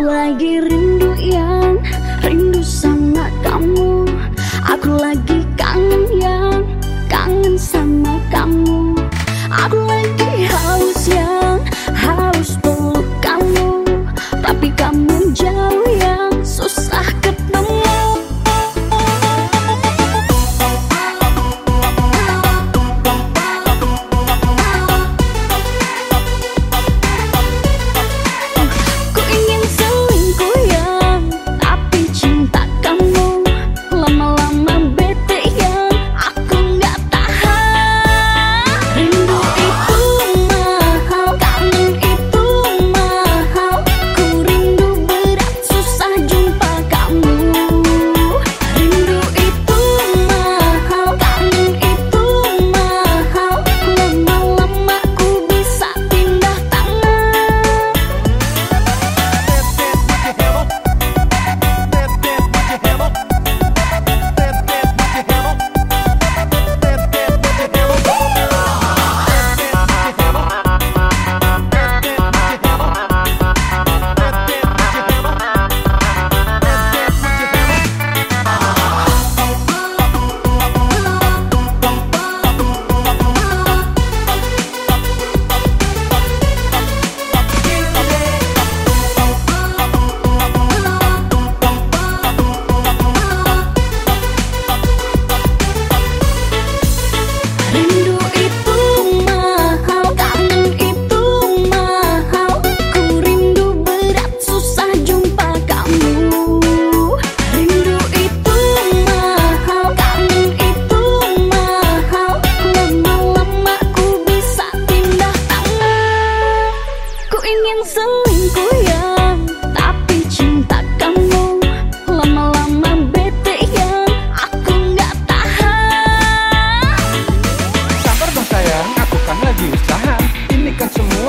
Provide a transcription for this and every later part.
lagi rindu yang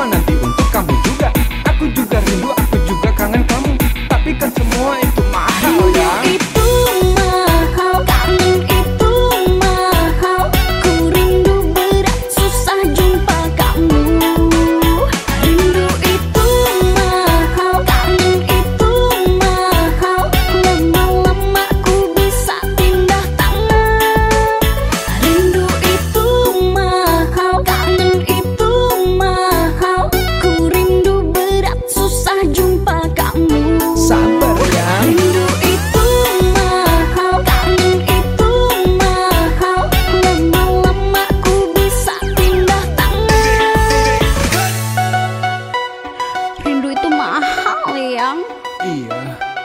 Tijuana. year.